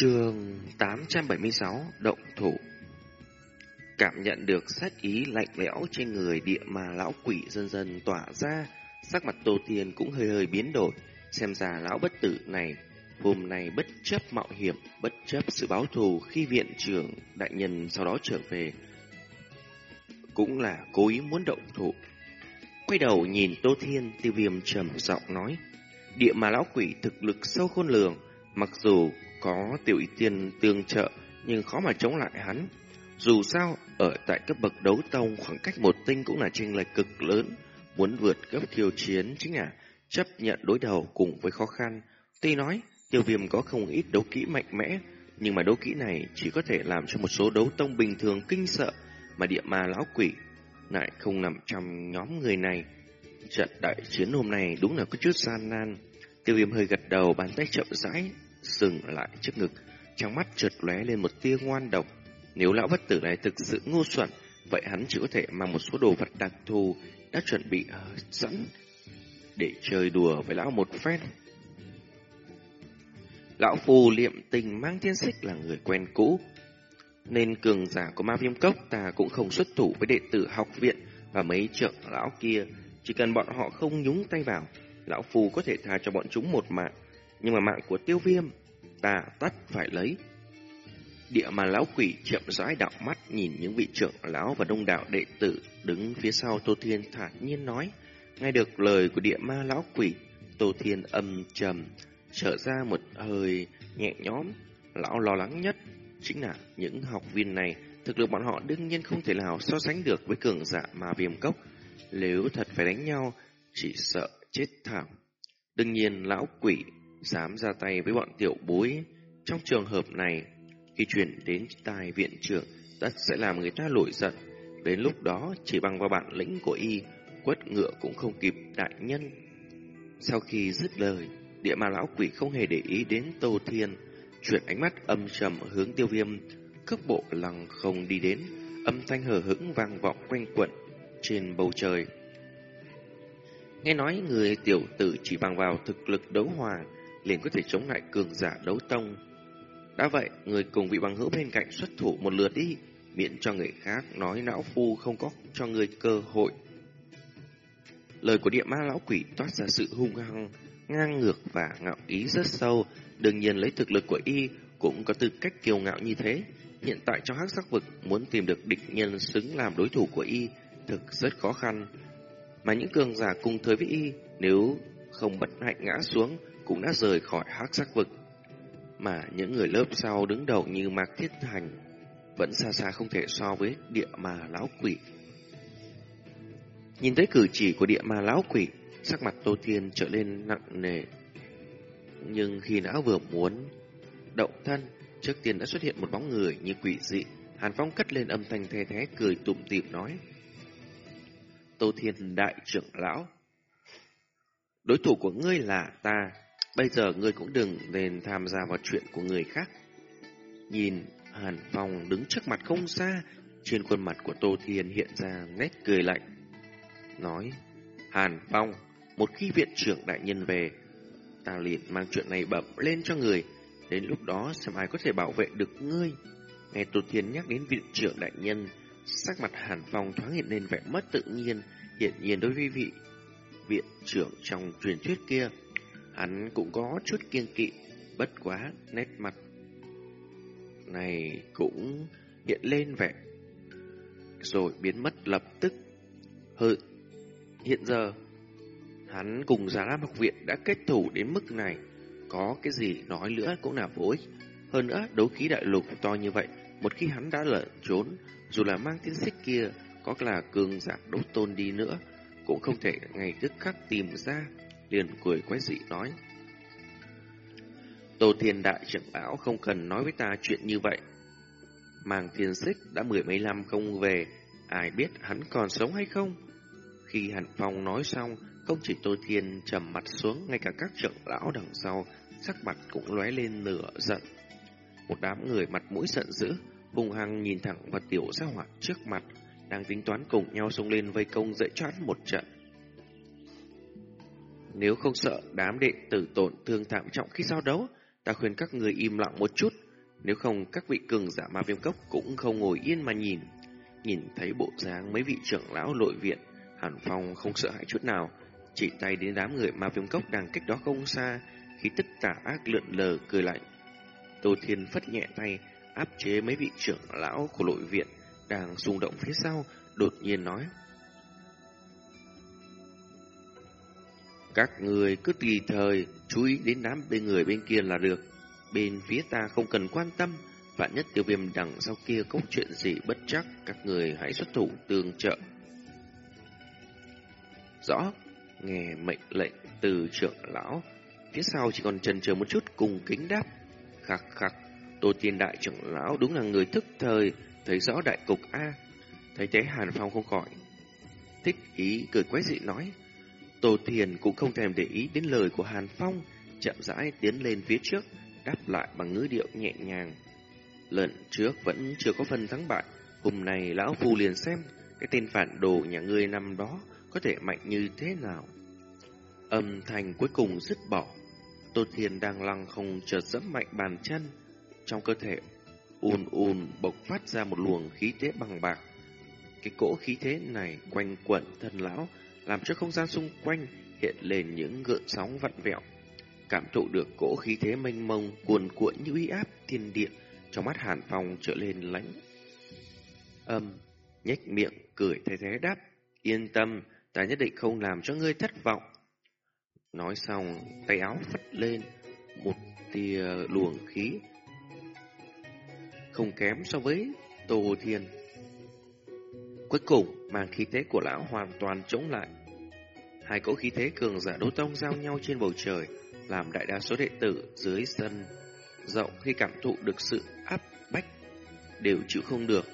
Trường 876 Động Thủ Cảm nhận được sát ý lạnh lẽo trên người địa mà lão quỷ dần dần tỏa ra, sắc mặt Tô Thiên cũng hơi hơi biến đổi, xem ra lão bất tử này hôm nay bất chấp mạo hiểm, bất chấp sự báo thù khi viện trưởng đại nhân sau đó trở về, cũng là cố ý muốn động thủ. Quay đầu nhìn Tô Thiên, tiêu viêm trầm giọng nói, địa mà lão quỷ thực lực sâu khôn lường, mặc dù có tiểu y tiên tương trợ nhưng khó mà chống lại hắn. Dù sao, ở tại cấp bậc đấu tông khoảng cách một tinh cũng là chênh lệch cực lớn, muốn vượt cấp thiêu chiến chính là chấp nhận đối đầu cùng với khó khăn. Tuy nói, tiêu viêm có không ít đấu kỹ mạnh mẽ, nhưng mà đấu kỹ này chỉ có thể làm cho một số đấu tông bình thường kinh sợ, mà địa ma lão quỷ lại không nằm trong nhóm người này. Trận đại chiến hôm nay đúng là có chút gian nan. Tiêu viêm hơi gật đầu, bàn tay chậm rãi, dừng lại trước ngực, trong mắt chợt lóe lên một tia ngoan độc. Nếu lão bất tử này thực sự ngu xuẩn, vậy hắn chỉ có thể mang một số đồ vật đặc thù đã chuẩn bị ờ, sẵn để chơi đùa với lão một phen. Lão phù liệm tình mang thiên xích là người quen cũ, nên cường giả của ma viêm cốc ta cũng không xuất thủ với đệ tử học viện và mấy trưởng lão kia. Chỉ cần bọn họ không nhúng tay vào, lão phù có thể tha cho bọn chúng một mạng. Nhưng mà mạng của tiêu viêm, ta tắt phải lấy. Địa mà lão quỷ chậm rãi đạo mắt nhìn những vị trưởng lão và đông đạo đệ tử đứng phía sau Tô Thiên thản nhiên nói. Nghe được lời của địa ma lão quỷ, Tô Thiên âm trầm, trở ra một hơi nhẹ nhõm. Lão lo lắng nhất chính là những học viên này, thực lực bọn họ đương nhiên không thể nào so sánh được với cường giả ma viêm cốc. Nếu thật phải đánh nhau, chỉ sợ chết thảm. Đương nhiên lão quỷ dám ra tay với bọn tiểu bối. Trong trường hợp này, khi chuyển đến tài viện trưởng, tất sẽ làm người ta nổi giận. Đến lúc đó, chỉ bằng vào bản lĩnh của y, quất ngựa cũng không kịp đại nhân. Sau khi dứt lời, địa ma lão quỷ không hề để ý đến Tô Thiên, chuyển ánh mắt âm trầm hướng tiêu viêm, cước bộ lằng không đi đến, âm thanh hờ hững vang vọng quanh quẩn trên bầu trời. Nghe nói người tiểu tử chỉ bằng vào thực lực đấu hòa liền có thể chống lại cường giả đấu tông. Đã vậy, người cùng vị bằng hữu bên cạnh xuất thủ một lượt đi, miễn cho người khác nói não phu không có cho người cơ hội. Lời của địa ma lão quỷ toát ra sự hung hăng, ngang ngược và ngạo ý rất sâu, đương nhiên lấy thực lực của y cũng có tư cách kiêu ngạo như thế. Hiện tại trong hắc sắc vực muốn tìm được địch nhân xứng làm đối thủ của y thực rất khó khăn. Mà những cường giả cùng thời với y nếu không bất hạnh ngã xuống cũng đã rời khỏi hắc sắc vực. Mà những người lớp sau đứng đầu như Mạc Thiết Thành vẫn xa xa không thể so với địa mà lão quỷ. Nhìn thấy cử chỉ của địa mà lão quỷ, sắc mặt Tô Thiên trở lên nặng nề. Nhưng khi não vừa muốn động thân, trước tiên đã xuất hiện một bóng người như quỷ dị. Hàn Phong cất lên âm thanh the thế cười tủm tỉm nói. Tô Thiên đại trưởng lão. Đối thủ của ngươi là ta, bây giờ ngươi cũng đừng nên tham gia vào chuyện của người khác. Nhìn Hàn Phong đứng trước mặt không xa, trên khuôn mặt của Tô Thiên hiện ra nét cười lạnh. Nói, Hàn Phong, một khi viện trưởng đại nhân về, ta liền mang chuyện này bẩm lên cho người, đến lúc đó xem ai có thể bảo vệ được ngươi. Nghe Tô Thiên nhắc đến viện trưởng đại nhân, sắc mặt Hàn Phong thoáng hiện lên vẻ mất tự nhiên, hiện nhiên đối với vị viện trưởng trong truyền thuyết kia, hắn cũng có chút kiêng kỵ, bất quá nét mặt này cũng hiện lên vẻ rồi biến mất lập tức. Hự, hiện giờ hắn cùng Giá Lam học viện đã kết thủ đến mức này, có cái gì nói nữa cũng là vô ích. Hơn nữa, đấu khí đại lục to như vậy, một khi hắn đã lẩn trốn, dù là mang tiếng xích kia, có là cường giả đấu tôn đi nữa, cũng không thể ngày tức khắc tìm ra, liền cười quái dị nói. Tô Thiên Đại trưởng lão không cần nói với ta chuyện như vậy. Màng thiên xích đã mười mấy năm không về, ai biết hắn còn sống hay không? Khi Hàn Phong nói xong, không chỉ Tô Thiên trầm mặt xuống, ngay cả các trưởng lão đằng sau, sắc mặt cũng lóe lên nửa giận. Một đám người mặt mũi giận dữ, hung hăng nhìn thẳng vào tiểu gia hỏa trước mặt, đang tính toán cùng nhau xông lên vây công dễ choán một trận. Nếu không sợ đám đệ tử tổn thương thảm trọng khi giao đấu, ta khuyên các người im lặng một chút, Nếu không các vị cường giả ma viêm cốc cũng không ngồi yên mà nhìn. Nhìn thấy bộ dáng mấy vị trưởng lão nội viện, Hàn Phong không sợ hãi chút nào, chỉ tay đến đám người ma viêm cốc đang cách đó không xa, khi tất cả ác lượn lờ cười lạnh. Tô Thiên phất nhẹ tay, áp chế mấy vị trưởng lão của nội viện đang xung động phía sau, đột nhiên nói. Các người cứ tùy thời chú ý đến đám bên người bên kia là được. Bên phía ta không cần quan tâm, vạn nhất tiêu viêm đằng sau kia có chuyện gì bất chắc, các người hãy xuất thủ tương trợ. Rõ, nghe mệnh lệnh từ trưởng lão, phía sau chỉ còn chần chờ một chút cùng kính đáp. Khắc khắc, Tô Tiên Đại trưởng lão đúng là người thức thời, thấy rõ đại cục A. Thấy thế Hàn Phong không khỏi. Thích ý cười quái dị nói. Tô Thiền cũng không thèm để ý đến lời của Hàn Phong, chậm rãi tiến lên phía trước, đáp lại bằng ngữ điệu nhẹ nhàng. Lần trước vẫn chưa có phần thắng bại, hôm nay lão phu liền xem cái tên phản đồ nhà ngươi năm đó có thể mạnh như thế nào. Âm thanh cuối cùng dứt bỏ, Tô Thiền đang lăng không chợt dẫm mạnh bàn chân, trong cơ thể ùn ùn bộc phát ra một luồng khí thế bằng bạc. Cái cỗ khí thế này quanh quẩn thân lão, làm cho không gian xung quanh hiện lên những gợn sóng vặn vẹo. Cảm thụ được cỗ khí thế mênh mông cuồn cuộn như uy áp thiên địa, trong mắt Hàn Phong trở lên lánh. Âm, nhếch miệng cười thay thế đáp, yên tâm, ta nhất định không làm cho ngươi thất vọng. Nói xong, tay áo phất lên, một tia luồng khí không kém so với Tô Thiên. Cuối cùng, màn khí thế của lão hoàn toàn chống lại. Hai cỗ khí thế cường giả đấu tông giao nhau trên bầu trời, làm đại đa số đệ tử dưới sân rộng khi cảm thụ được sự áp bách, đều chịu không được.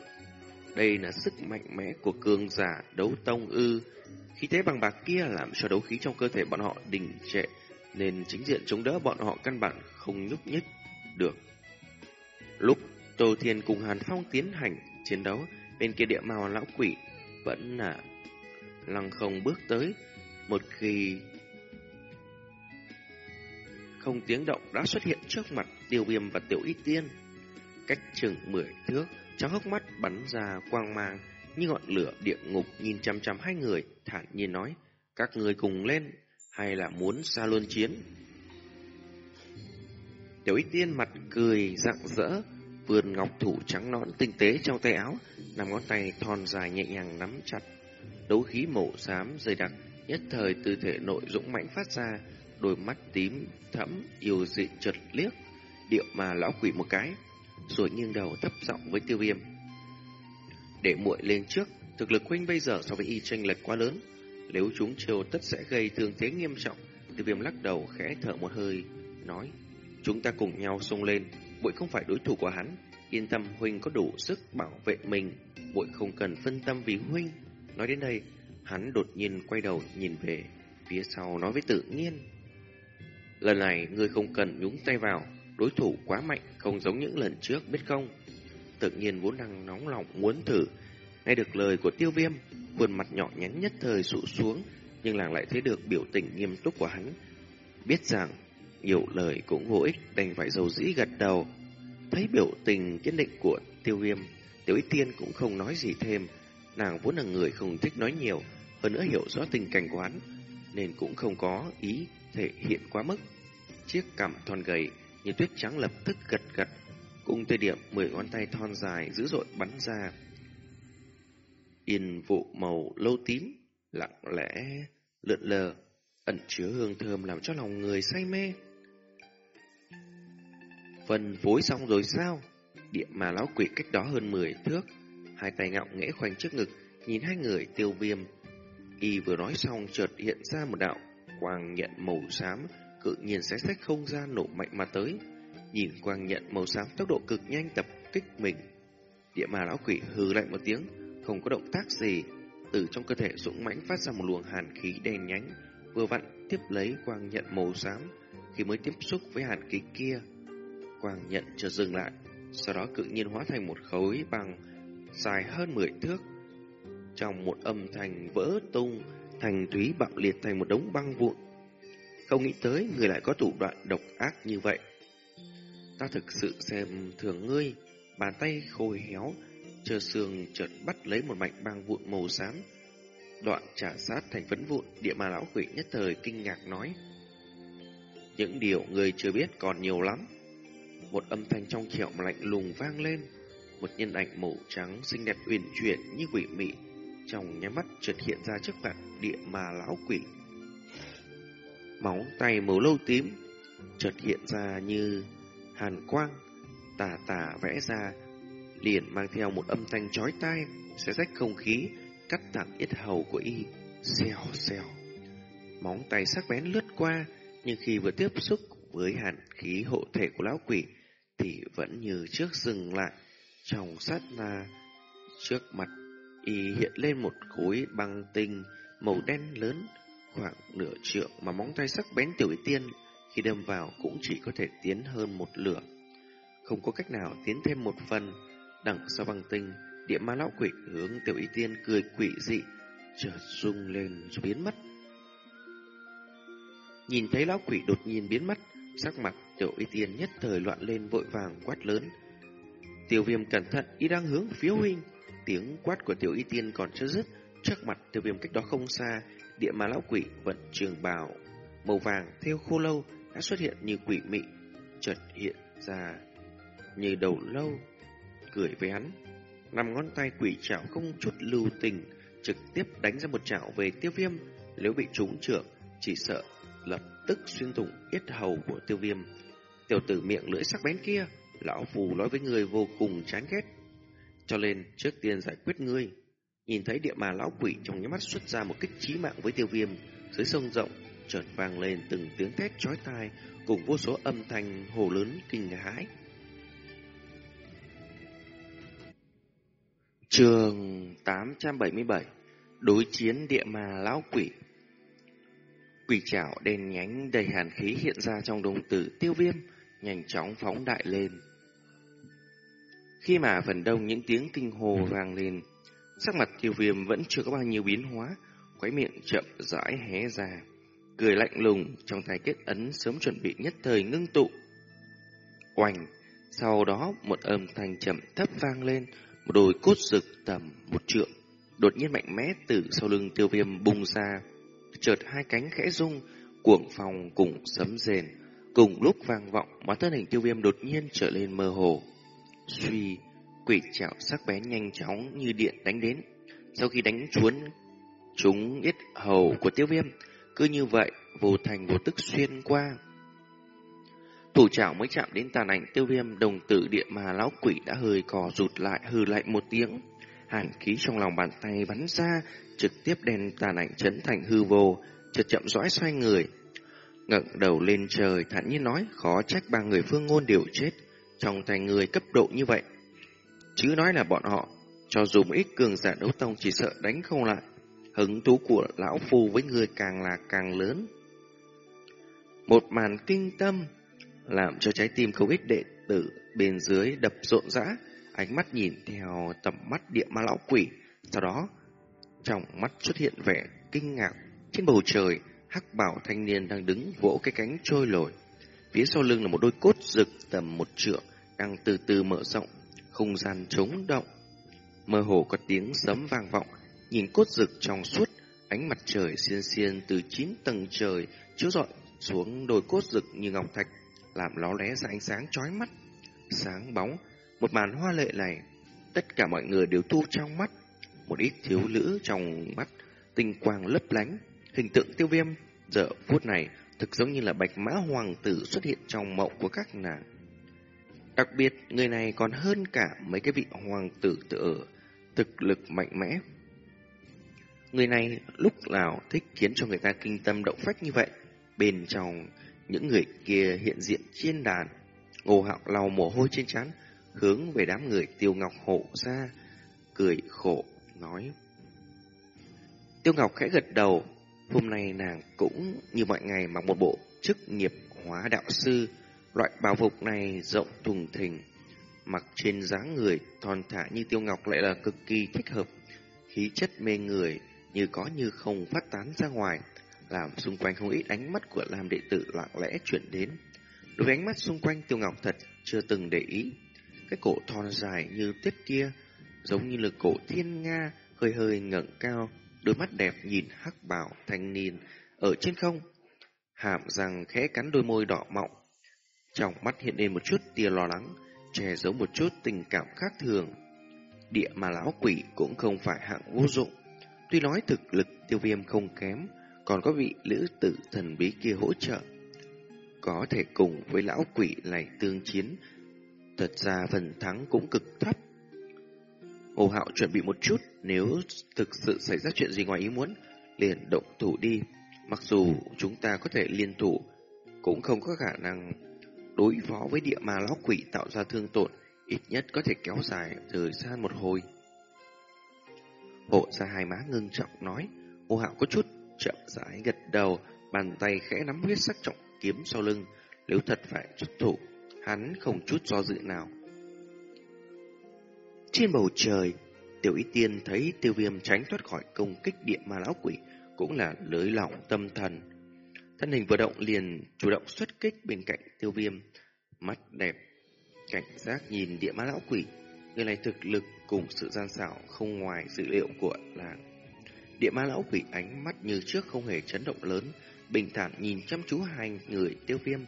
Đây là sức mạnh mẽ của cường giả đấu tông ư. Khí thế bằng bạc kia làm cho đấu khí trong cơ thể bọn họ đình trệ, nên chính diện chống đỡ bọn họ căn bản không nhúc nhích được. Lúc Tô Thiên cùng Hàn Phong tiến hành chiến đấu, bên kia địa màu lão quỷ vẫn là lăng không bước tới, một khi không tiếng động đã xuất hiện trước mặt tiêu viêm và tiểu y tiên. Cách chừng mười thước, trong hốc mắt bắn ra quang mang như ngọn lửa địa ngục nhìn chăm chăm hai người, thản nhiên nói, các người cùng lên, hay là muốn xa luôn chiến? Tiểu y tiên mặt cười rạng rỡ, vườn ngọc thủ trắng nõn tinh tế trong tay áo, nằm ngón tay thon dài nhẹ nhàng nắm chặt. Đấu khí màu xám dày đặc, nhất thời tư thể nội dũng mãnh phát ra, đôi mắt tím thẫm yêu dị chợt liếc, điệu mà lão quỷ một cái, rồi nghiêng đầu thấp giọng với Tiêu Viêm. Để muội lên trước, thực lực huynh bây giờ so với y tranh lệch quá lớn, nếu chúng chiều tất sẽ gây thương thế nghiêm trọng. Tiêu Viêm lắc đầu khẽ thở một hơi, nói: "Chúng ta cùng nhau xông lên." muội không phải đối thủ của hắn Yên tâm Huynh có đủ sức bảo vệ mình muội không cần phân tâm vì Huynh Nói đến đây Hắn đột nhiên quay đầu nhìn về Phía sau nói với tự nhiên Lần này ngươi không cần nhúng tay vào Đối thủ quá mạnh Không giống những lần trước biết không Tự nhiên vốn đang nóng lòng muốn thử Nghe được lời của tiêu viêm Khuôn mặt nhỏ nhắn nhất thời sụ xuống Nhưng làng lại thấy được biểu tình nghiêm túc của hắn Biết rằng nhiều lời cũng vô ích, đành phải dầu dĩ gật đầu. Thấy biểu tình kiên định của tiêu viêm, tiểu ý tiên cũng không nói gì thêm. Nàng vốn là người không thích nói nhiều, hơn nữa hiểu rõ tình cảnh của hắn, nên cũng không có ý thể hiện quá mức. Chiếc cằm thon gầy như tuyết trắng lập tức gật gật, cùng thời điểm mười ngón tay thon dài dữ dội bắn ra. Yên vụ màu lâu tím, lặng lẽ, lượn lờ, ẩn chứa hương thơm làm cho lòng người say mê. phần phối xong rồi sao? Địa mà lão quỷ cách đó hơn 10 thước, hai tay ngạo nghễ khoanh trước ngực, nhìn hai người tiêu viêm. Y vừa nói xong chợt hiện ra một đạo quang nhận màu xám, cự nhiên xé sách không gian nổ mạnh mà tới. Nhìn quang nhận màu xám tốc độ cực nhanh tập kích mình. Địa mà lão quỷ hừ lạnh một tiếng, không có động tác gì, từ trong cơ thể dũng mãnh phát ra một luồng hàn khí đen nhánh, vừa vặn tiếp lấy quang nhận màu xám khi mới tiếp xúc với hàn khí kia quang nhận chợt dừng lại, sau đó cự nhiên hóa thành một khối bằng dài hơn 10 thước. Trong một âm thanh vỡ tung, thành thúy bạo liệt thành một đống băng vụn. Không nghĩ tới người lại có thủ đoạn độc ác như vậy. Ta thực sự xem thường ngươi, bàn tay khôi héo, chờ sương chợt bắt lấy một mảnh băng vụn màu xám. Đoạn trả sát thành phấn vụn, địa ma lão quỷ nhất thời kinh ngạc nói. Những điều người chưa biết còn nhiều lắm. Một âm thanh trong trẻo lạnh lùng vang lên. Một nhân ảnh màu trắng xinh đẹp uyển chuyển như quỷ mị trong nháy mắt chợt hiện ra trước mặt địa ma lão quỷ. Móng tay màu lâu tím chợt hiện ra như hàn quang, tà tà vẽ ra, liền mang theo một âm thanh chói tai, sẽ rách không khí, cắt thẳng yết hầu của y, xèo xèo. Móng tay sắc bén lướt qua, nhưng khi vừa tiếp xúc với hàn khí hộ thể của lão quỷ, thì vẫn như trước dừng lại, trong sát na trước mặt y hiện lên một khối băng tinh màu đen lớn khoảng nửa trượng mà móng tay sắc bén tiểu y tiên khi đâm vào cũng chỉ có thể tiến hơn một lửa. Không có cách nào tiến thêm một phần, đằng sau băng tinh, địa ma lão quỷ hướng tiểu y tiên cười quỷ dị, chợt rung lên rồi biến mất. Nhìn thấy lão quỷ đột nhiên biến mất, sắc mặt tiểu y tiên nhất thời loạn lên vội vàng quát lớn. Tiểu viêm cẩn thận, y đang hướng phía huynh. Tiếng quát của tiểu y tiên còn chưa dứt, trước mặt tiêu viêm cách đó không xa, địa ma lão quỷ vận trường bào màu vàng theo khô lâu đã xuất hiện như quỷ mị, chợt hiện ra như đầu lâu, cười với hắn. Năm ngón tay quỷ chảo không chút lưu tình, trực tiếp đánh ra một chảo về tiêu viêm, nếu bị trúng trưởng, chỉ sợ lập tức xuyên thủng yết hầu của tiêu viêm. Tiểu tử miệng lưỡi sắc bén kia, lão phù nói với người vô cùng chán ghét. Cho nên trước tiên giải quyết ngươi. Nhìn thấy địa mà lão quỷ trong nhắm mắt xuất ra một kích chí mạng với tiêu viêm, dưới sông rộng, chợt vang lên từng tiếng thét chói tai, cùng vô số âm thanh hồ lớn kinh hãi. Trường 877 Đối chiến địa ma lão quỷ Quỷ chảo đen nhánh đầy hàn khí hiện ra trong đồng tử tiêu viêm, nhanh chóng phóng đại lên. Khi mà phần đông những tiếng kinh hồ vang lên, sắc mặt tiêu viêm vẫn chưa có bao nhiêu biến hóa, khóe miệng chậm rãi hé ra, cười lạnh lùng trong tay kết ấn sớm chuẩn bị nhất thời ngưng tụ. Oanh, sau đó một âm thanh chậm thấp vang lên, một đôi cốt rực tầm một trượng, đột nhiên mạnh mẽ từ sau lưng tiêu viêm bung ra, chợt hai cánh khẽ rung, cuồng phòng cùng sấm rền, cùng lúc vang vọng mà thân hình tiêu viêm đột nhiên trở lên mơ hồ. Suy, quỷ chảo sắc bén nhanh chóng như điện đánh đến. Sau khi đánh chuốn chúng yết hầu của tiêu viêm, cứ như vậy vô thành vô tức xuyên qua. Thủ trảo mới chạm đến tàn ảnh tiêu viêm đồng tử địa mà lão quỷ đã hơi cò rụt lại hừ lạnh một tiếng. Hàn khí trong lòng bàn tay bắn ra, trực tiếp đèn tàn ảnh chấn thành hư vô, chợt chậm rõi xoay người. ngẩng đầu lên trời thản nhiên nói khó trách ba người phương ngôn đều chết trong tay người cấp độ như vậy. Chứ nói là bọn họ, cho dù một ít cường giả đấu tông chỉ sợ đánh không lại. Hứng thú của lão phu với người càng là càng lớn. Một màn kinh tâm, làm cho trái tim không ít đệ tử bên dưới đập rộn rã, ánh mắt nhìn theo tầm mắt địa ma lão quỷ. Sau đó, trong mắt xuất hiện vẻ kinh ngạc. Trên bầu trời, hắc bảo thanh niên đang đứng vỗ cái cánh trôi lồi. Phía sau lưng là một đôi cốt rực tầm một trượng, đang từ từ mở rộng, không gian trống động. Mơ hồ có tiếng sấm vang vọng, nhìn cốt rực trong suốt, ánh mặt trời xiên xiên từ chín tầng trời chiếu rọi xuống đôi cốt rực như ngọc thạch, làm ló lé ra ánh sáng chói mắt. Sáng bóng, một màn hoa lệ này, tất cả mọi người đều thu trong mắt. Một ít thiếu nữ trong mắt, tinh quang lấp lánh, hình tượng tiêu viêm, giờ phút này thực giống như là bạch mã hoàng tử xuất hiện trong mộng của các nàng. Đặc biệt, người này còn hơn cả mấy cái vị hoàng tử tự ở, thực lực mạnh mẽ. Người này lúc nào thích khiến cho người ta kinh tâm động phách như vậy. Bên trong, những người kia hiện diện trên đàn. Ngô hạo lau mồ hôi trên trán hướng về đám người tiêu ngọc hộ ra, cười khổ, nói. Tiêu ngọc khẽ gật đầu, hôm nay nàng cũng như mọi ngày mặc một bộ chức nghiệp hóa đạo sư, Loại bào phục này rộng thùng thình, mặc trên dáng người thon thả như tiêu ngọc lại là cực kỳ thích hợp. Khí chất mê người như có như không phát tán ra ngoài, làm xung quanh không ít ánh mắt của làm đệ tử lặng lẽ chuyển đến. Đối với ánh mắt xung quanh Tiêu Ngọc thật chưa từng để ý. Cái cổ thon dài như tuyết kia, giống như là cổ thiên nga, hơi hơi ngẩng cao, đôi mắt đẹp nhìn hắc bảo thanh niên ở trên không. Hàm răng khẽ cắn đôi môi đỏ mọng. Trong mắt hiện lên một chút tia lo lắng, che giấu một chút tình cảm khác thường. Địa mà lão quỷ cũng không phải hạng vô dụng. Tuy nói thực lực tiêu viêm không kém, còn có vị lữ tử thần bí kia hỗ trợ. Có thể cùng với lão quỷ này tương chiến, thật ra phần thắng cũng cực thấp. Hồ Hạo chuẩn bị một chút, nếu thực sự xảy ra chuyện gì ngoài ý muốn, liền động thủ đi. Mặc dù chúng ta có thể liên thủ, cũng không có khả năng đối phó với địa ma lão quỷ tạo ra thương tổn, ít nhất có thể kéo dài thời gian một hồi. Hộ ra hai má ngưng trọng nói, Hồ Hạo có chút chậm rãi gật đầu, bàn tay khẽ nắm huyết sắc trọng kiếm sau lưng, nếu thật phải xuất thủ, hắn không chút do dự nào. Trên bầu trời, Tiểu Y Tiên thấy tiêu viêm tránh thoát khỏi công kích địa ma lão quỷ, cũng là lưới lỏng tâm thần. Thân hình vừa động liền chủ động xuất kích bên cạnh tiêu viêm, mắt đẹp, cảnh giác nhìn địa ma lão quỷ, người này thực lực cùng sự gian xảo không ngoài dự liệu của làng. Địa ma lão quỷ ánh mắt như trước không hề chấn động lớn, bình thản nhìn chăm chú hai người tiêu viêm,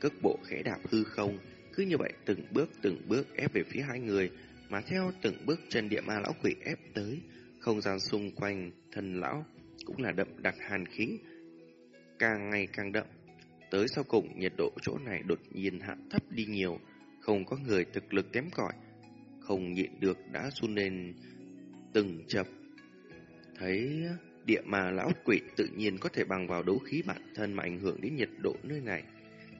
cước bộ khẽ đạp hư không, cứ như vậy từng bước từng bước ép về phía hai người, mà theo từng bước chân địa ma lão quỷ ép tới, không gian xung quanh thân lão cũng là đậm đặc hàn khí, càng ngày càng đậm. Tới sau cùng nhiệt độ chỗ này đột nhiên hạ thấp đi nhiều, không có người thực lực kém cỏi, không nhịn được đã run lên từng chập. Thấy địa mà lão quỷ tự nhiên có thể bằng vào đấu khí bản thân mà ảnh hưởng đến nhiệt độ nơi này.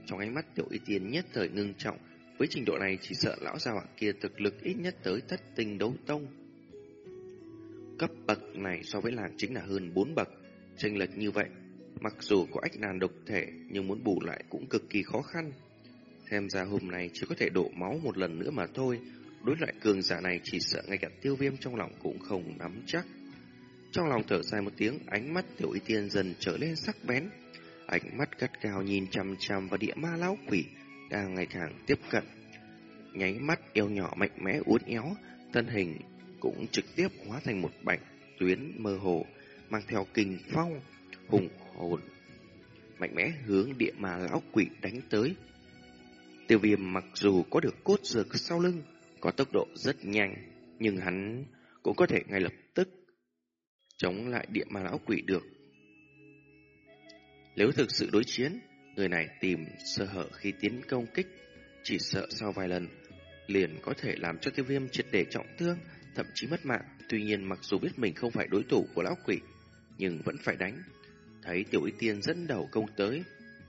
Trong ánh mắt tiểu y tiên nhất thời ngưng trọng, với trình độ này chỉ sợ lão gia hỏa kia thực lực ít nhất tới thất tinh đấu tông. Cấp bậc này so với làng chính là hơn 4 bậc, chênh lệch như vậy. Mặc dù có ách nàn độc thể nhưng muốn bù lại cũng cực kỳ khó khăn. Xem ra hôm nay chỉ có thể đổ máu một lần nữa mà thôi. Đối loại cường giả này chỉ sợ ngay cả tiêu viêm trong lòng cũng không nắm chắc. Trong lòng thở dài một tiếng, ánh mắt tiểu y tiên dần trở lên sắc bén. Ánh mắt gắt cao nhìn chằm chằm vào địa ma lão quỷ đang ngày càng tiếp cận. Nháy mắt eo nhỏ mạnh mẽ uốn éo, thân hình cũng trực tiếp hóa thành một bạch tuyến mơ hồ, mang theo kinh phong, hùng hồn. Mạnh mẽ hướng địa ma lão quỷ đánh tới. Tiêu viêm mặc dù có được cốt dược sau lưng, có tốc độ rất nhanh, nhưng hắn cũng có thể ngay lập tức chống lại địa ma lão quỷ được. Nếu thực sự đối chiến, người này tìm sơ hở khi tiến công kích, chỉ sợ sau vài lần, liền có thể làm cho tiêu viêm triệt để trọng thương, thậm chí mất mạng. Tuy nhiên mặc dù biết mình không phải đối thủ của lão quỷ, nhưng vẫn phải đánh. Thấy tiểu y tiên dẫn đầu công tới,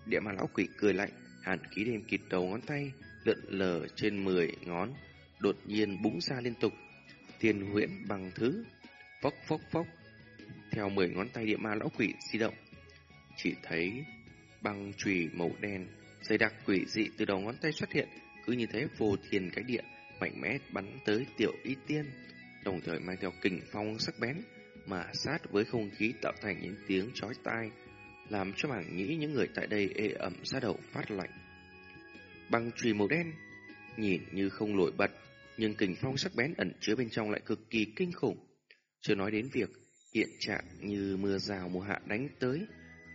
địa ma lão quỷ cười lạnh, hàn khí đen kịt đầu ngón tay, lượn lờ trên 10 ngón, đột nhiên búng ra liên tục. Thiên huyễn bằng thứ, phốc phốc phốc, theo 10 ngón tay địa ma lão quỷ di động. Chỉ thấy băng chùy màu đen, dày đặc quỷ dị từ đầu ngón tay xuất hiện, cứ như thế vô thiên cái địa, mạnh mẽ bắn tới tiểu y tiên, đồng thời mang theo kình phong sắc bén, mà sát với không khí tạo thành những tiếng chói tai, làm cho mảng nhĩ những người tại đây ê ẩm ra đầu phát lạnh. Băng chùy màu đen, nhìn như không nổi bật, nhưng kình phong sắc bén ẩn chứa bên trong lại cực kỳ kinh khủng. Chưa nói đến việc hiện trạng như mưa rào mùa hạ đánh tới,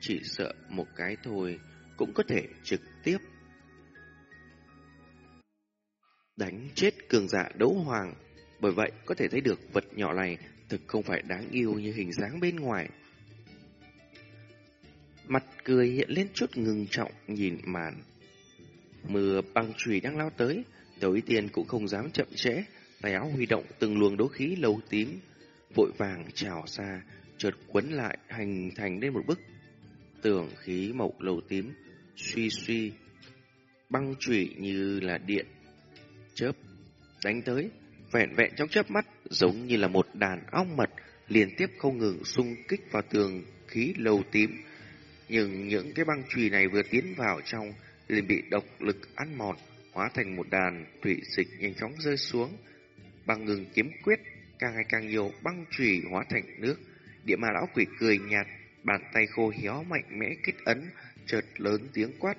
chỉ sợ một cái thôi cũng có thể trực tiếp đánh chết cường giả đấu hoàng. Bởi vậy có thể thấy được vật nhỏ này thực không phải đáng yêu như hình dáng bên ngoài. Mặt cười hiện lên chút ngừng trọng nhìn màn. Mưa băng chùy đang lao tới, đầu y tiên cũng không dám chậm trễ, tay áo huy động từng luồng đố khí lâu tím, vội vàng trào xa, chợt quấn lại hành thành lên một bức tường khí màu lầu tím, suy suy, băng trụy như là điện, chớp, đánh tới, vẹn vẹn trong chớp mắt, giống như là một đàn ong mật, liên tiếp không ngừng xung kích vào tường khí lầu tím. Nhưng những cái băng chùy này vừa tiến vào trong, liền bị độc lực ăn mòn, hóa thành một đàn thủy dịch nhanh chóng rơi xuống. Băng ngừng kiếm quyết, càng ngày càng nhiều băng chùy hóa thành nước. Địa ma lão quỷ cười nhạt, bàn tay khô héo mạnh mẽ kết ấn, chợt lớn tiếng quát.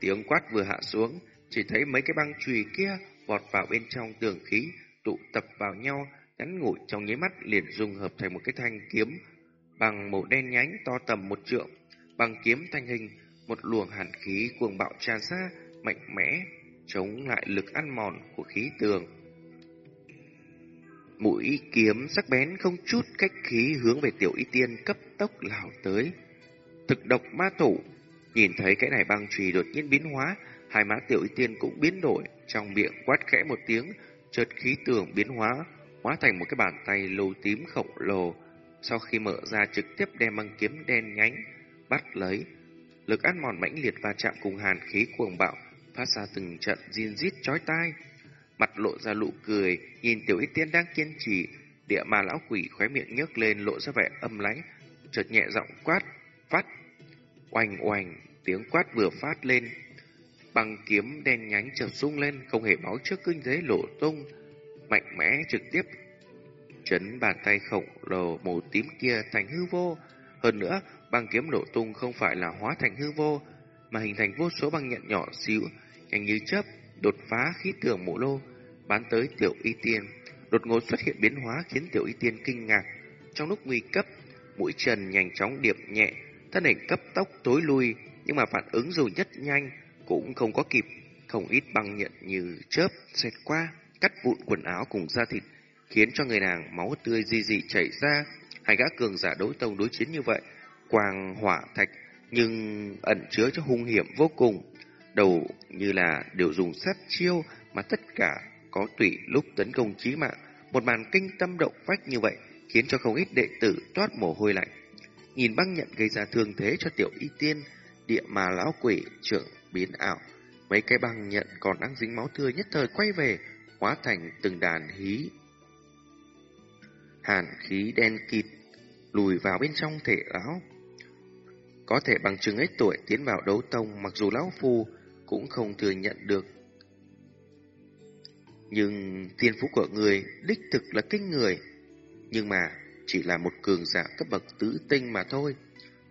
Tiếng quát vừa hạ xuống, chỉ thấy mấy cái băng chùy kia vọt vào bên trong tường khí, tụ tập vào nhau, ngắn ngủi trong nháy mắt liền dung hợp thành một cái thanh kiếm bằng màu đen nhánh to tầm một trượng. Bằng kiếm thanh hình, một luồng hàn khí cuồng bạo tràn ra, mạnh mẽ, chống lại lực ăn mòn của khí tường. Mũi kiếm sắc bén không chút cách khí hướng về tiểu y tiên cấp tốc lao tới. Thực độc ma thủ, nhìn thấy cái này băng trùy đột nhiên biến hóa, hai má tiểu y tiên cũng biến đổi, trong miệng quát khẽ một tiếng, chợt khí tường biến hóa, hóa thành một cái bàn tay lô tím khổng lồ. Sau khi mở ra trực tiếp đem băng kiếm đen nhánh, bắt lấy. Lực ăn mòn mãnh liệt va chạm cùng hàn khí cuồng bạo, phát ra từng trận diên rít chói tai. Mặt lộ ra lụ cười, nhìn tiểu y tiên đang kiên trì, địa ma lão quỷ khóe miệng nhếch lên lộ ra vẻ âm lãnh, chợt nhẹ giọng quát, phát. oành oành tiếng quát vừa phát lên, bằng kiếm đen nhánh chợt sung lên, không hề báo trước kinh thế lộ tung, mạnh mẽ trực tiếp chấn bàn tay khổng lồ màu tím kia thành hư vô. Hơn nữa, băng kiếm lộ tung không phải là hóa thành hư vô, mà hình thành vô số băng nhện nhỏ xíu, nhanh như chớp, đột phá khí tường mộ lô, bán tới tiểu y tiên. Đột ngột xuất hiện biến hóa khiến tiểu y tiên kinh ngạc. Trong lúc nguy cấp, mũi trần nhanh chóng điệp nhẹ, thân hình cấp tốc tối lui, nhưng mà phản ứng dù nhất nhanh cũng không có kịp, không ít băng nhận như chớp xẹt qua, cắt vụn quần áo cùng da thịt, khiến cho người nàng máu tươi di dị chảy ra. Hai gã cường giả đối tông đối chiến như vậy, quang hỏa thạch nhưng ẩn chứa cho hung hiểm vô cùng. Đầu như là đều dùng sát chiêu mà tất cả có tùy lúc tấn công chí mạng. Một màn kinh tâm động phách như vậy khiến cho không ít đệ tử toát mồ hôi lạnh. Nhìn băng nhận gây ra thương thế cho tiểu y tiên, địa mà lão quỷ trưởng biến ảo. Mấy cái băng nhận còn đang dính máu tươi nhất thời quay về, hóa thành từng đàn hí. Hàn khí đen kịt, lùi vào bên trong thể lão. Có thể bằng chứng ấy tuổi tiến vào đấu tông mặc dù lão phu cũng không thừa nhận được. Nhưng thiên phú của người đích thực là kinh người. Nhưng mà chỉ là một cường giả cấp bậc tứ tinh mà thôi.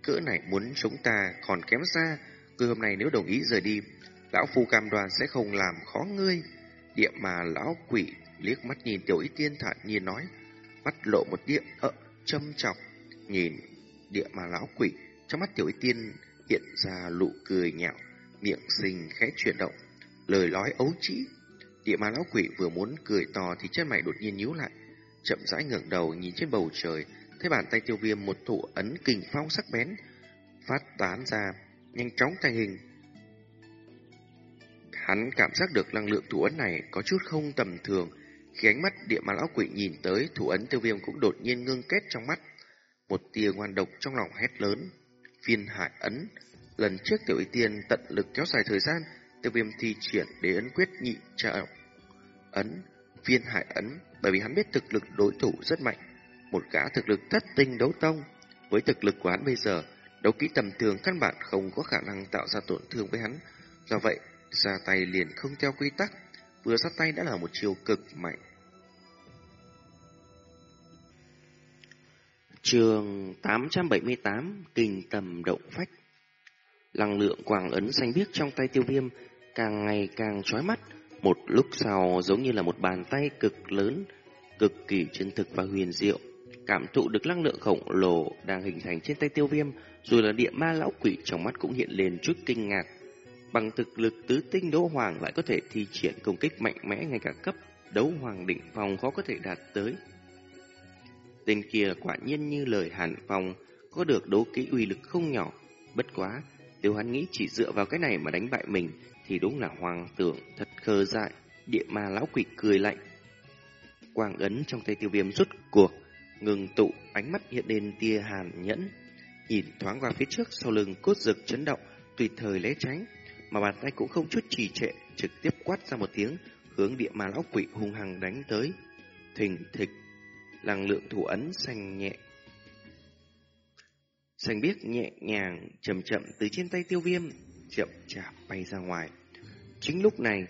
Cỡ này muốn chúng ta còn kém xa, người hôm nay nếu đồng ý rời đi, lão phu cam đoan sẽ không làm khó ngươi. Địa mà lão quỷ liếc mắt nhìn tiểu ý tiên thản nhiên nói, mắt lộ một địa ợ châm chọc, nhìn địa mà lão quỷ trong mắt tiểu ý tiên hiện ra lụ cười nhạo, miệng xinh khẽ chuyển động, lời nói ấu trĩ. Địa ma lão quỷ vừa muốn cười to thì chân mày đột nhiên nhíu lại, chậm rãi ngẩng đầu nhìn trên bầu trời, thấy bàn tay tiêu viêm một thủ ấn kình phong sắc bén phát tán ra, nhanh chóng thành hình. Hắn cảm giác được năng lượng thủ ấn này có chút không tầm thường, khi ánh mắt địa ma lão quỷ nhìn tới, thủ ấn tiêu viêm cũng đột nhiên ngưng kết trong mắt. Một tia ngoan độc trong lòng hét lớn, phiên hại ấn. Lần trước tiểu y tiên tận lực kéo dài thời gian, tiêu viêm thi triển để ấn quyết nhị trợ ấn, viên hải ấn, bởi vì hắn biết thực lực đối thủ rất mạnh. Một gã thực lực thất tinh đấu tông, với thực lực của hắn bây giờ, đấu kỹ tầm thường căn bản không có khả năng tạo ra tổn thương với hắn. Do vậy, ra tay liền không theo quy tắc, vừa ra tay đã là một chiều cực mạnh. Trường 878 Kinh tầm động phách Năng lượng quàng ấn xanh biếc trong tay tiêu viêm càng ngày càng chói mắt, một lúc sau giống như là một bàn tay cực lớn, cực kỳ chân thực và huyền diệu. Cảm thụ được năng lượng khổng lồ đang hình thành trên tay tiêu viêm, rồi là địa ma lão quỷ trong mắt cũng hiện lên chút kinh ngạc. Bằng thực lực tứ tinh đấu hoàng lại có thể thi triển công kích mạnh mẽ ngay cả cấp đấu hoàng định phòng khó có thể đạt tới. Tên kia quả nhiên như lời Hàn Phong, có được đấu kỹ uy lực không nhỏ. Bất quá, nếu hắn nghĩ chỉ dựa vào cái này mà đánh bại mình, thì đúng là hoàng tưởng thật khờ dại. Địa ma lão quỷ cười lạnh. Quang ấn trong tay tiêu viêm rút cuộc, ngừng tụ, ánh mắt hiện lên tia hàn nhẫn. Nhìn thoáng qua phía trước sau lưng cốt rực chấn động, tùy thời né tránh, mà bàn tay cũng không chút trì trệ, trực tiếp quát ra một tiếng, hướng địa ma lão quỷ hung hăng đánh tới. Thình thịch năng lượng thủ ấn xanh nhẹ. Xanh biếc nhẹ nhàng, chậm chậm từ trên tay tiêu viêm, chậm chạp bay ra ngoài. Chính lúc này,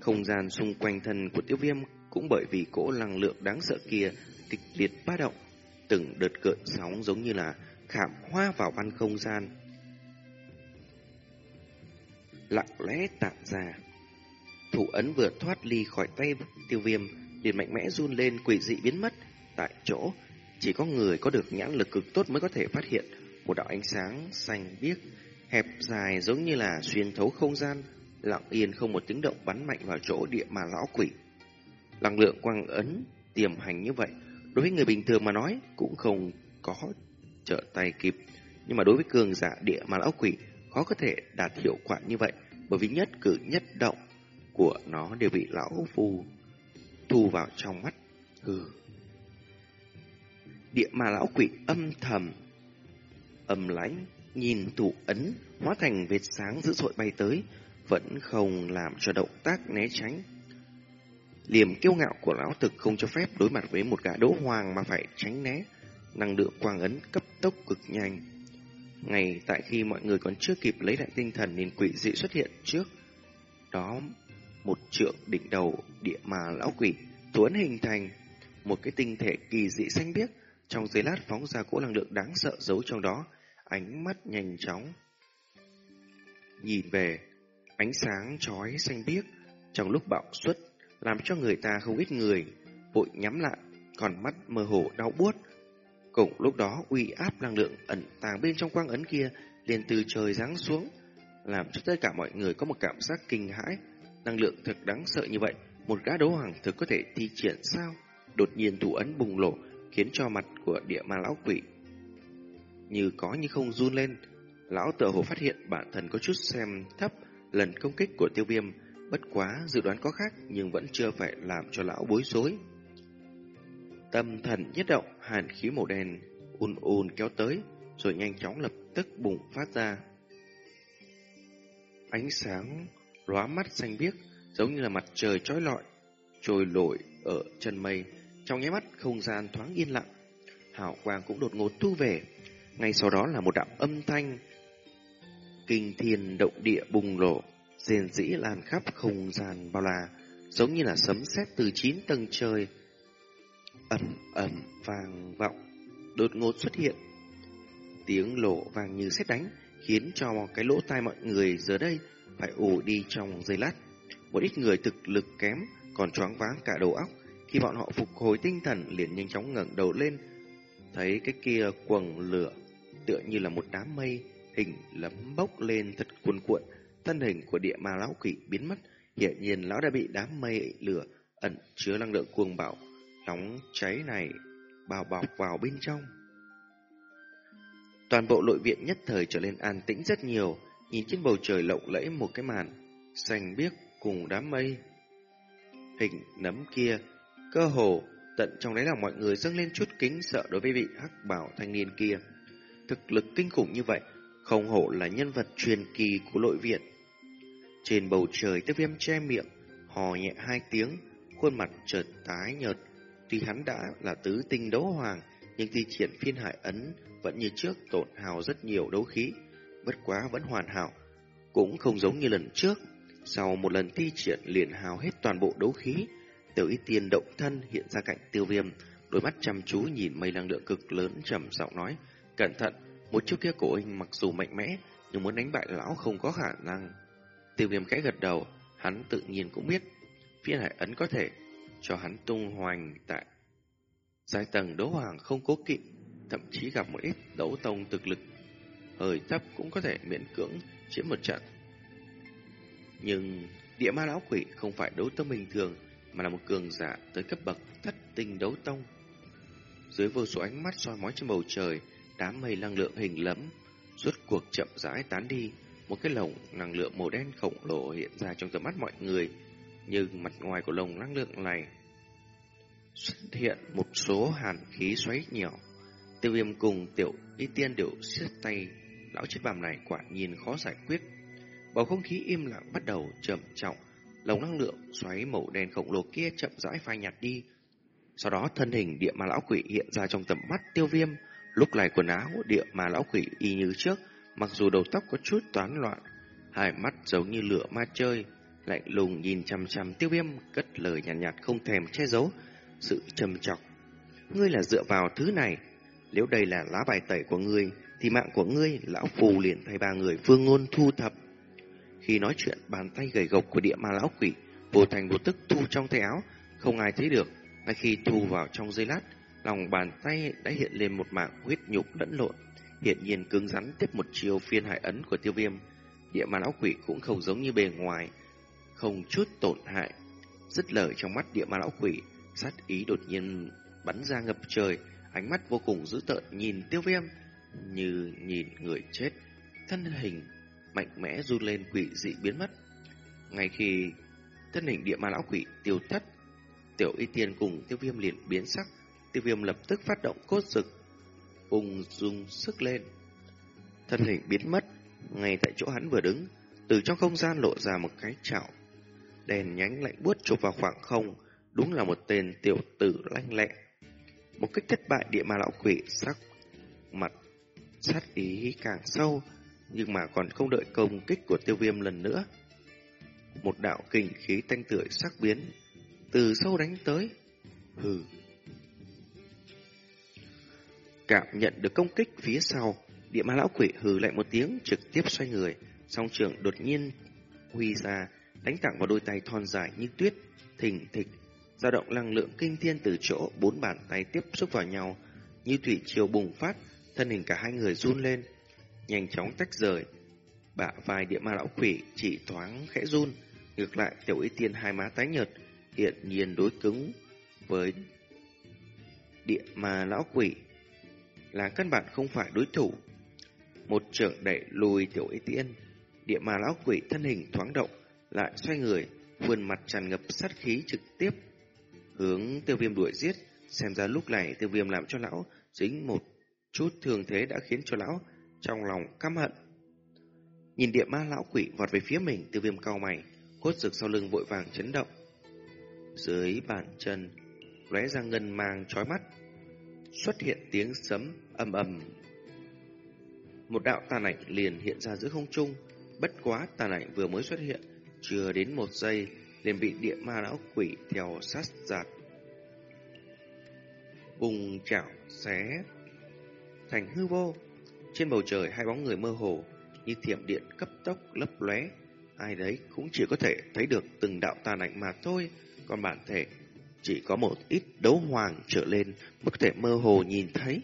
không gian xung quanh thân của tiêu viêm cũng bởi vì cỗ năng lượng đáng sợ kia kịch liệt ba động, từng đợt cợn sóng giống như là khảm hoa vào văn không gian. lặng lẽ tản ra. Thủ ấn vừa thoát ly khỏi tay tiêu viêm, liền mạnh mẽ run lên quỷ dị biến mất. Tại chỗ, chỉ có người có được nhãn lực cực tốt mới có thể phát hiện một đạo ánh sáng xanh biếc, hẹp dài giống như là xuyên thấu không gian, lặng yên không một tiếng động bắn mạnh vào chỗ địa mà lão quỷ. Năng lượng quang ấn tiềm hành như vậy, đối với người bình thường mà nói cũng không có trợ tay kịp, nhưng mà đối với cường giả địa mà lão quỷ khó có thể đạt hiệu quả như vậy, bởi vì nhất cử nhất động của nó đều bị lão phù thu vào trong mắt. Hừ. Địa mà lão quỷ âm thầm, âm lãnh, nhìn thủ ấn hóa thành vệt sáng dữ dội bay tới, vẫn không làm cho động tác né tránh. Liềm kiêu ngạo của lão thực không cho phép đối mặt với một gã đỗ hoàng mà phải tránh né. Năng lượng quang ấn cấp tốc cực nhanh. Ngay tại khi mọi người còn chưa kịp lấy lại tinh thần nên quỷ dị xuất hiện trước. Đó, một trượng đỉnh đầu địa mà lão quỷ tuấn hình thành một cái tinh thể kỳ dị xanh biếc trong giây lát phóng ra cỗ năng lượng đáng sợ giấu trong đó ánh mắt nhanh chóng nhìn về ánh sáng chói xanh biếc trong lúc bạo xuất làm cho người ta không ít người vội nhắm lại còn mắt mơ hồ đau buốt cùng lúc đó uy áp năng lượng ẩn tàng bên trong quang ấn kia liền từ trời giáng xuống làm cho tất cả mọi người có một cảm giác kinh hãi Năng lượng thật đáng sợ như vậy, một gã đấu hoàng thực có thể thi triển sao? Đột nhiên thủ ấn bùng nổ, khiến cho mặt của địa ma lão quỷ như có như không run lên. Lão tự hồ phát hiện bản thân có chút xem thấp lần công kích của tiêu viêm, bất quá dự đoán có khác nhưng vẫn chưa phải làm cho lão bối rối. Tâm thần nhất động, hàn khí màu đen ùn ùn kéo tới, rồi nhanh chóng lập tức bùng phát ra. Ánh sáng lóa mắt xanh biếc, giống như là mặt trời trói lọi, trồi nổi ở chân mây. Trong nháy mắt, không gian thoáng yên lặng. Hào quang cũng đột ngột thu về. Ngay sau đó là một đạo âm thanh kinh thiên động địa bùng lộ rền rĩ lan khắp không gian bao la, giống như là sấm sét từ chín tầng trời. ầm ầm vang vọng, đột ngột xuất hiện. Tiếng lộ vang như sét đánh, khiến cho cái lỗ tai mọi người giờ đây phải ù đi trong giây lát. Một ít người thực lực kém, còn choáng váng cả đầu óc. Khi bọn họ phục hồi tinh thần, liền nhanh chóng ngẩng đầu lên, thấy cái kia quầng lửa tựa như là một đám mây hình lấm bốc lên thật cuồn cuộn. Thân hình của địa ma lão quỷ biến mất, hiện nhiên lão đã bị đám mây lửa ẩn chứa năng lượng cuồng bạo, nóng cháy này bao bọc vào bên trong. Toàn bộ nội viện nhất thời trở nên an tĩnh rất nhiều, nhìn trên bầu trời lộng lẫy một cái màn, xanh biếc cùng đám mây. Hình nấm kia, cơ hồ, tận trong đấy là mọi người dâng lên chút kính sợ đối với vị hắc bảo thanh niên kia. Thực lực kinh khủng như vậy, không hổ là nhân vật truyền kỳ của nội viện. Trên bầu trời tiêu viêm che miệng, hò nhẹ hai tiếng, khuôn mặt chợt tái nhợt. Tuy hắn đã là tứ tinh đấu hoàng, nhưng thi triển phiên hải ấn vẫn như trước tổn hào rất nhiều đấu khí bất quá vẫn hoàn hảo, cũng không giống như lần trước. Sau một lần thi triển liền hào hết toàn bộ đấu khí, tiểu y tiên động thân hiện ra cạnh tiêu viêm, đôi mắt chăm chú nhìn mây năng lượng cực lớn trầm giọng nói, cẩn thận, một chiêu kia của anh mặc dù mạnh mẽ, nhưng muốn đánh bại lão không có khả năng. Tiêu viêm khẽ gật đầu, hắn tự nhiên cũng biết, phiên hải ấn có thể cho hắn tung hoành tại giai tầng đấu hoàng không cố kỵ, thậm chí gặp một ít đấu tông thực lực hơi thấp cũng có thể miễn cưỡng chiếm một trận. Nhưng địa ma lão quỷ không phải đấu tông bình thường, mà là một cường giả tới cấp bậc thất tinh đấu tông. Dưới vô số ánh mắt soi mói trên bầu trời, đám mây năng lượng hình lẫm, rốt cuộc chậm rãi tán đi, một cái lồng năng lượng màu đen khổng lồ hiện ra trong tầm mắt mọi người, nhưng mặt ngoài của lồng năng lượng này xuất hiện một số hàn khí xoáy nhỏ. Tiêu viêm cùng tiểu y tiên đều siết tay lão chết bàm này quả nhiên khó giải quyết. Bầu không khí im lặng bắt đầu trầm trọng, lồng năng lượng xoáy màu đen khổng lồ kia chậm rãi phai nhạt đi. Sau đó thân hình địa ma lão quỷ hiện ra trong tầm mắt tiêu viêm, lúc này quần áo địa ma lão quỷ y như trước, mặc dù đầu tóc có chút toán loạn, hai mắt giống như lửa ma chơi, lạnh lùng nhìn chằm chằm tiêu viêm, cất lời nhàn nhạt, nhạt không thèm che giấu sự trầm trọng. Ngươi là dựa vào thứ này, nếu đây là lá bài tẩy của ngươi, thì mạng của ngươi, lão phù liền thay ba người phương ngôn thu thập. Khi nói chuyện, bàn tay gầy gộc của địa ma lão quỷ vô thành vô tức thu trong tay áo, không ai thấy được. Ngay khi thu vào trong dây lát, lòng bàn tay đã hiện lên một mảng huyết nhục lẫn lộn, hiện nhiên cứng rắn tiếp một chiều phiên hải ấn của tiêu viêm. Địa ma lão quỷ cũng không giống như bề ngoài, không chút tổn hại. Dứt lời trong mắt địa ma lão quỷ, sát ý đột nhiên bắn ra ngập trời, ánh mắt vô cùng dữ tợn nhìn tiêu viêm, như nhìn người chết. Thân hình mạnh mẽ run lên quỷ dị biến mất. Ngay khi thân hình địa ma lão quỷ tiêu thất, tiểu y tiên cùng tiêu viêm liền biến sắc, tiêu viêm lập tức phát động cốt rực, ung dung sức lên. Thân hình biến mất, ngay tại chỗ hắn vừa đứng, từ trong không gian lộ ra một cái chảo. Đèn nhánh lạnh buốt chụp vào khoảng không, đúng là một tên tiểu tử lanh lẹ. Một cách thất bại địa ma lão quỷ sắc mặt sát ý càng sâu, nhưng mà còn không đợi công kích của tiêu viêm lần nữa. Một đạo kình khí thanh tưởi sắc biến, từ sâu đánh tới. Hừ. Cảm nhận được công kích phía sau, địa ma lão quỷ hừ lại một tiếng trực tiếp xoay người, song trường đột nhiên huy ra, đánh thẳng vào đôi tay thon dài như tuyết, thình thịch, dao động năng lượng kinh thiên từ chỗ bốn bàn tay tiếp xúc vào nhau, như thủy triều bùng phát, thân hình cả hai người run lên, nhanh chóng tách rời. Bạ vai địa ma lão quỷ chỉ thoáng khẽ run, ngược lại tiểu y tiên hai má tái nhợt, hiện nhiên đối cứng với địa ma lão quỷ là căn bản không phải đối thủ. Một trưởng đẩy lùi tiểu y tiên, địa ma lão quỷ thân hình thoáng động, lại xoay người, vườn mặt tràn ngập sát khí trực tiếp hướng tiêu viêm đuổi giết. Xem ra lúc này tiêu viêm làm cho lão dính một chút thường thế đã khiến cho lão trong lòng căm hận. Nhìn địa ma lão quỷ vọt về phía mình, tiêu viêm cao mày, cốt rực sau lưng vội vàng chấn động. Dưới bàn chân, lóe ra ngân mang chói mắt, xuất hiện tiếng sấm ầm ầm. Một đạo tàn ảnh liền hiện ra giữa không trung, bất quá tàn ảnh vừa mới xuất hiện, chưa đến một giây liền bị địa ma lão quỷ theo sát giạt. Bùng chảo xé thành hư vô. Trên bầu trời hai bóng người mơ hồ như thiểm điện cấp tốc lấp lóe, ai đấy cũng chỉ có thể thấy được từng đạo tàn ảnh mà thôi, còn bản thể chỉ có một ít đấu hoàng trở lên mới có thể mơ hồ nhìn thấy.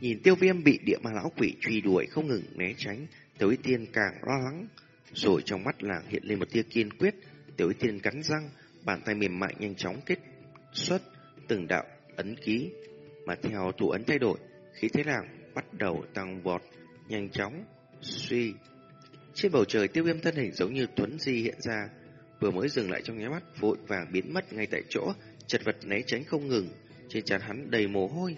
Nhìn tiêu viêm bị địa ma lão quỷ truy đuổi không ngừng né tránh, tiểu y tiên càng lo lắng. Rồi trong mắt làng hiện lên một tia kiên quyết, tiểu y tiên cắn răng, bàn tay mềm mại nhanh chóng kết xuất từng đạo ấn ký, mà theo thủ ấn thay đổi, khí thế làng bắt đầu tăng vọt, nhanh chóng, suy. Trên bầu trời tiêu viêm thân hình giống như tuấn di hiện ra, vừa mới dừng lại trong nháy mắt vội vàng biến mất ngay tại chỗ, chật vật né tránh không ngừng, trên trán hắn đầy mồ hôi.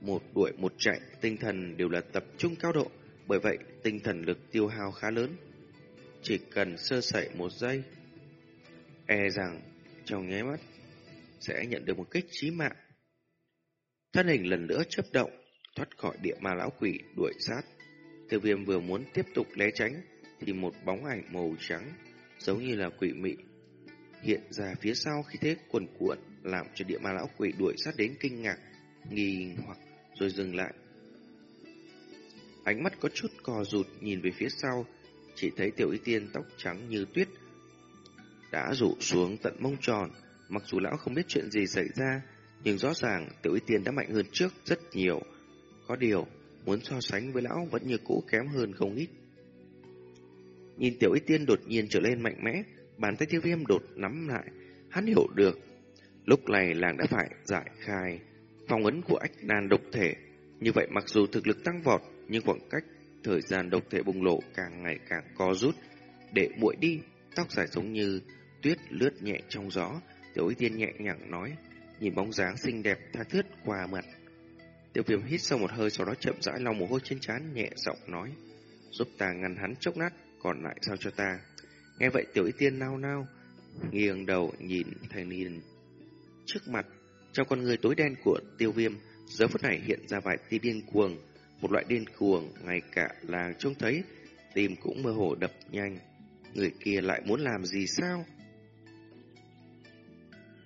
Một đuổi một chạy, tinh thần đều là tập trung cao độ, bởi vậy tinh thần lực tiêu hao khá lớn. Chỉ cần sơ sẩy một giây, e rằng trong nháy mắt sẽ nhận được một kích chí mạng. Thân hình lần nữa chấp động, thoát khỏi địa ma lão quỷ đuổi sát. Tiêu viêm vừa muốn tiếp tục né tránh, thì một bóng ảnh màu trắng, giống như là quỷ mị, hiện ra phía sau khi thế quần cuộn, làm cho địa ma lão quỷ đuổi sát đến kinh ngạc, nghi hoặc rồi dừng lại. Ánh mắt có chút cò rụt nhìn về phía sau, chỉ thấy tiểu y tiên tóc trắng như tuyết, đã rủ xuống tận mông tròn, mặc dù lão không biết chuyện gì xảy ra, nhưng rõ ràng tiểu y tiên đã mạnh hơn trước rất nhiều. Có điều, muốn so sánh với lão vẫn như cũ kém hơn không ít. Nhìn tiểu y tiên đột nhiên trở lên mạnh mẽ, bàn tay tiêu viêm đột nắm lại, hắn hiểu được. Lúc này làng đã phải giải khai phong ấn của ách đàn độc thể. Như vậy mặc dù thực lực tăng vọt, nhưng khoảng cách thời gian độc thể bùng lộ càng ngày càng co rút. Để muội đi, tóc dài giống như tuyết lướt nhẹ trong gió, tiểu y tiên nhẹ nhàng nói, nhìn bóng dáng xinh đẹp tha thướt qua mặt. Tiêu viêm hít sâu một hơi sau đó chậm rãi lau mồ hôi trên trán nhẹ giọng nói, giúp ta ngăn hắn chốc nát, còn lại sao cho ta. Nghe vậy tiểu y tiên nao nao, nghiêng đầu nhìn thanh niên trước mặt. Trong con người tối đen của tiêu viêm, giờ phút này hiện ra vài tia điên cuồng, một loại điên cuồng ngay cả làng trông thấy, tim cũng mơ hồ đập nhanh. Người kia lại muốn làm gì sao?